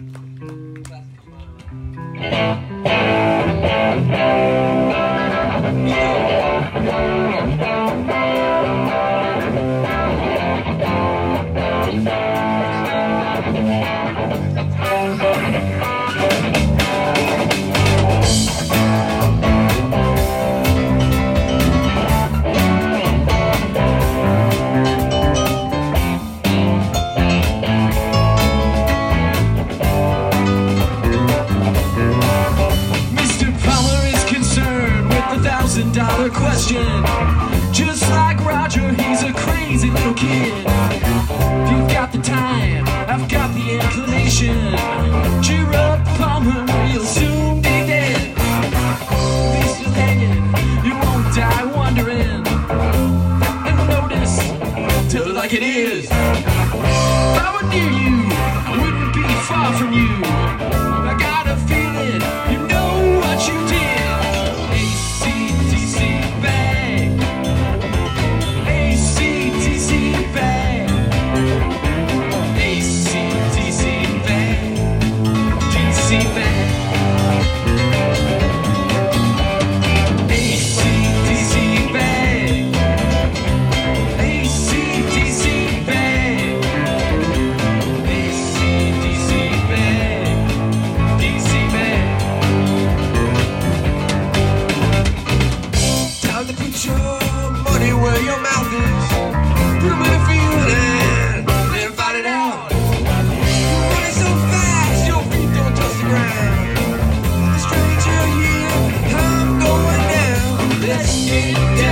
Mm-hmm. You've got the time, I've got the inclination. Palmer, you'll soon be dead. This is hanging, you won't die wondering. And notice, it like it is. If I were near you, I wouldn't be far from you. Yes.